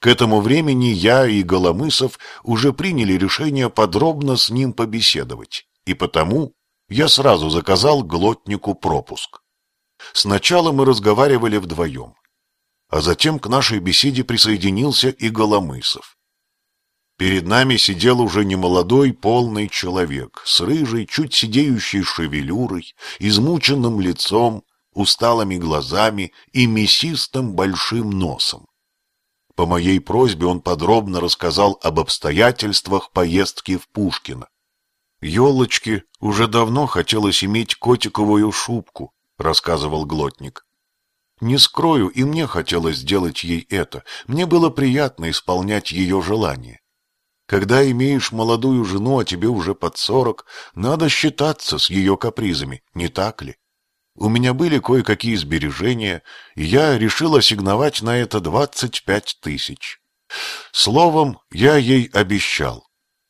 К этому времени я и Голомысов уже приняли решение подробно с ним побеседовать, и потому я сразу заказал глотнику пропуск. Сначала мы разговаривали вдвоем, а затем к нашей беседе присоединился и Голомысов. Перед нами сидел уже немолодой полный человек с рыжей, чуть сидеющей шевелюрой, измученным лицом, усталыми глазами и мясистым большим носом. По моей просьбе он подробно рассказал об обстоятельствах поездки в Пушкино. «Елочке уже давно хотелось иметь котиковую шубку», — рассказывал Глотник. «Не скрою, и мне хотелось сделать ей это. Мне было приятно исполнять ее желание. Когда имеешь молодую жену, а тебе уже под сорок, надо считаться с ее капризами, не так ли? У меня были кое-какие сбережения, и я решил ассигновать на это двадцать пять тысяч. Словом, я ей обещал.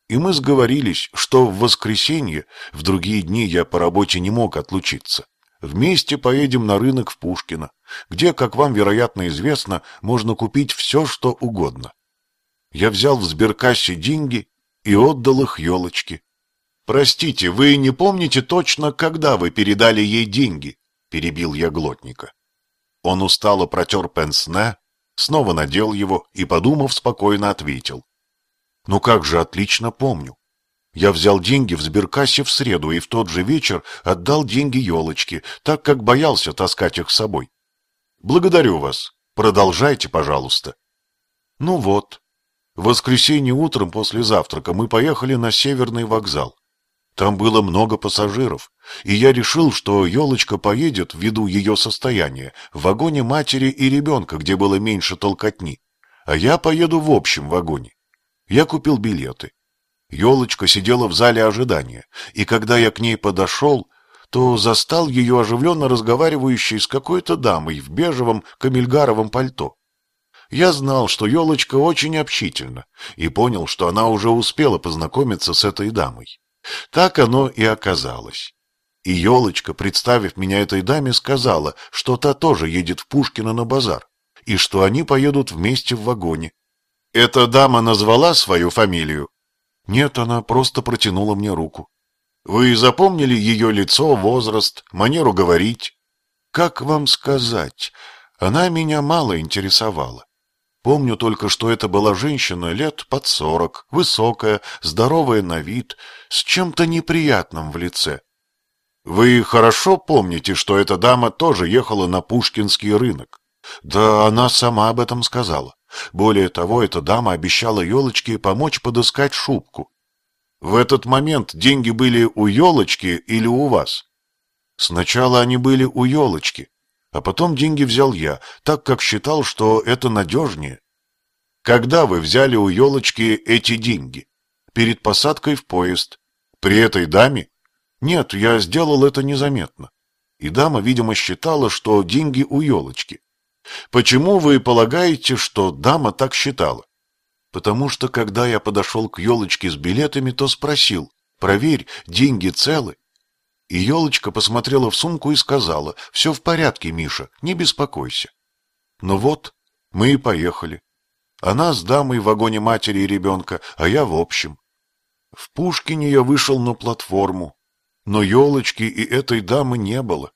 И мы сговорились, что в воскресенье, в другие дни я по работе не мог отлучиться, вместе поедем на рынок в Пушкино, где, как вам, вероятно, известно, можно купить все, что угодно. Я взял в сберкассе деньги и отдал их елочке. «Простите, вы не помните точно, когда вы передали ей деньги?» — перебил я глотника. Он устало протер пенсне, снова надел его и, подумав, спокойно ответил. «Ну как же, отлично помню. Я взял деньги в сберкассе в среду и в тот же вечер отдал деньги елочке, так как боялся таскать их с собой. Благодарю вас. Продолжайте, пожалуйста». «Ну вот, в воскресенье утром после завтрака мы поехали на Северный вокзал. Там было много пассажиров, и я решил, что елочка поедет, ввиду ее состояния, в вагоне матери и ребенка, где было меньше толкотни, а я поеду в общем вагоне. Я купил билеты. Елочка сидела в зале ожидания, и когда я к ней подошел, то застал ее оживленно разговаривающей с какой-то дамой в бежевом камельгаровом пальто. Я знал, что елочка очень общительна, и понял, что она уже успела познакомиться с этой дамой. Так оно и оказалось. И елочка, представив меня этой даме, сказала, что та тоже едет в Пушкино на базар, и что они поедут вместе в вагоне. Эта дама назвала свою фамилию? Нет, она просто протянула мне руку. Вы запомнили ее лицо, возраст, манеру говорить? Как вам сказать? Она меня мало интересовала. Помню только, что это была женщина лет под сорок, высокая, здоровая на вид, с чем-то неприятным в лице. Вы хорошо помните, что эта дама тоже ехала на Пушкинский рынок? Да она сама об этом сказала. Более того, эта дама обещала елочке помочь подыскать шубку. В этот момент деньги были у елочки или у вас? Сначала они были у елочки, а потом деньги взял я, так как считал, что это надежнее. Когда вы взяли у елочки эти деньги? Перед посадкой в поезд. При этой даме? Нет, я сделал это незаметно. И дама, видимо, считала, что деньги у елочки. Почему вы полагаете, что дама так считала? Потому что, когда я подошел к елочке с билетами, то спросил, проверь, деньги целы. И елочка посмотрела в сумку и сказала, «Все в порядке, Миша, не беспокойся». Ну вот, мы и поехали. Она с дамой в вагоне матери и ребенка, а я в общем. В Пушкине я вышел на платформу, но елочки и этой дамы не было.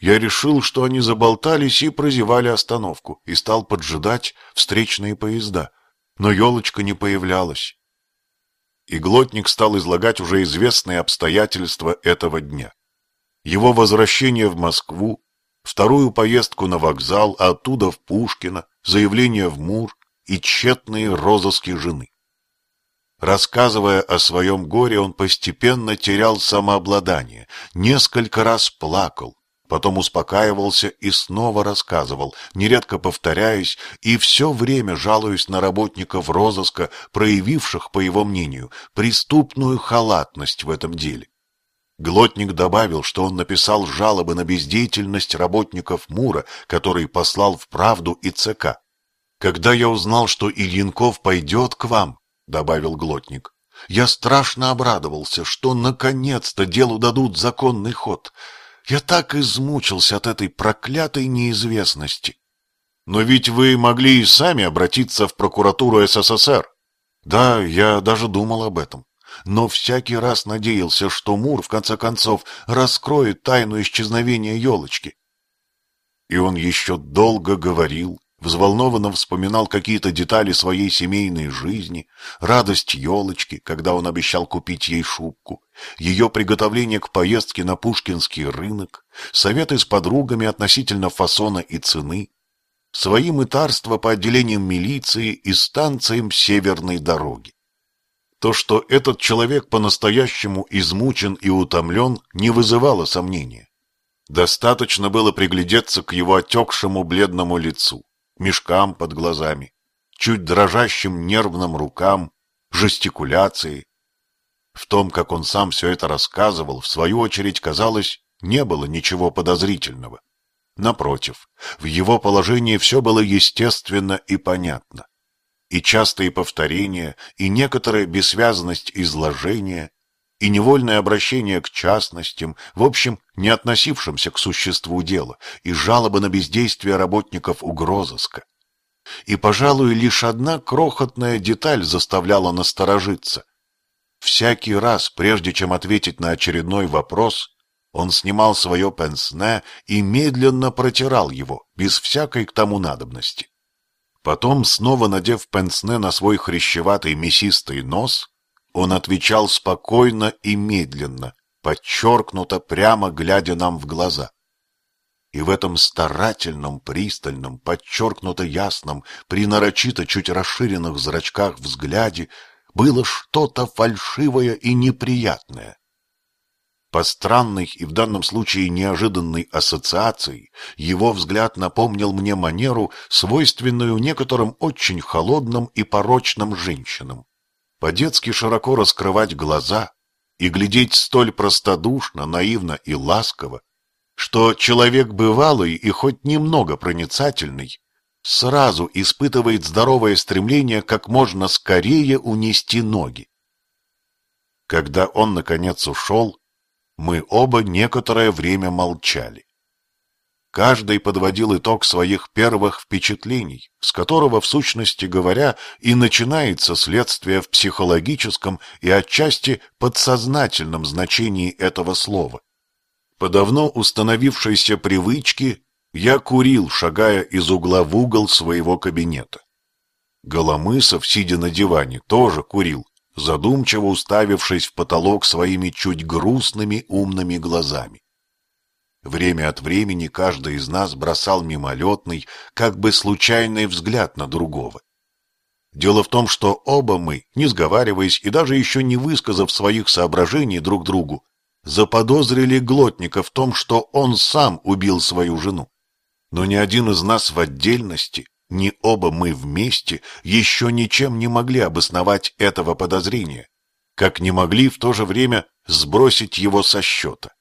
Я решил, что они заболтались и прозевали остановку, и стал поджидать встречные поезда, но елочка не появлялась и Глотник стал излагать уже известные обстоятельства этого дня. Его возвращение в Москву, вторую поездку на вокзал, а оттуда в Пушкино, заявление в Мур и тщетные розыски жены. Рассказывая о своем горе, он постепенно терял самообладание, несколько раз плакал, Потом успокаивался и снова рассказывал, нередко повторяясь и все время жалуясь на работников розыска, проявивших, по его мнению, преступную халатность в этом деле. Глотник добавил, что он написал жалобы на бездеятельность работников МУРа, который послал в «Правду» и ЦК. «Когда я узнал, что Ильинков пойдет к вам», — добавил Глотник, — «я страшно обрадовался, что наконец-то делу дадут законный ход». Я так измучился от этой проклятой неизвестности. Но ведь вы могли и сами обратиться в прокуратуру СССР. Да, я даже думал об этом. Но всякий раз надеялся, что Мур, в конце концов, раскроет тайну исчезновения елочки. И он еще долго говорил, взволнованно вспоминал какие-то детали своей семейной жизни, радость елочки, когда он обещал купить ей шубку, ее приготовление к поездке на Пушкинский рынок, советы с подругами относительно фасона и цены, свои мытарства по отделениям милиции и станциям северной дороги. То, что этот человек по-настоящему измучен и утомлен, не вызывало сомнения. Достаточно было приглядеться к его отекшему бледному лицу, мешкам под глазами, чуть дрожащим нервным рукам, жестикуляции. В том, как он сам все это рассказывал, в свою очередь, казалось, не было ничего подозрительного. Напротив, в его положении все было естественно и понятно. И частые повторения, и некоторая бессвязность изложения, и невольное обращение к частностям, в общем, не относившимся к существу дела, и жалобы на бездействие работников угрозыска. И, пожалуй, лишь одна крохотная деталь заставляла насторожиться. Всякий раз, прежде чем ответить на очередной вопрос, он снимал свое пенсне и медленно протирал его, без всякой к тому надобности. Потом, снова надев пенсне на свой хрящеватый мясистый нос, он отвечал спокойно и медленно, подчеркнуто, прямо глядя нам в глаза. И в этом старательном, пристальном, подчеркнуто ясном, при нарочито чуть расширенных зрачках взгляде было что-то фальшивое и неприятное. По странной и в данном случае неожиданной ассоциации его взгляд напомнил мне манеру, свойственную некоторым очень холодным и порочным женщинам. По-детски широко раскрывать глаза и глядеть столь простодушно, наивно и ласково, что человек бывалый и хоть немного проницательный сразу испытывает здоровое стремление как можно скорее унести ноги. Когда он, наконец, ушел, мы оба некоторое время молчали. Каждый подводил итог своих первых впечатлений, с которого, в сущности говоря, и начинается следствие в психологическом и отчасти подсознательном значении этого слова. По давно установившейся привычке я курил, шагая из угла в угол своего кабинета. Голомысов, сидя на диване, тоже курил, задумчиво уставившись в потолок своими чуть грустными умными глазами. Время от времени каждый из нас бросал мимолетный, как бы случайный взгляд на другого. Дело в том, что оба мы, не сговариваясь и даже еще не высказав своих соображений друг другу, заподозрили Глотника в том, что он сам убил свою жену. Но ни один из нас в отдельности ни оба мы вместе еще ничем не могли обосновать этого подозрения, как не могли в то же время сбросить его со счета.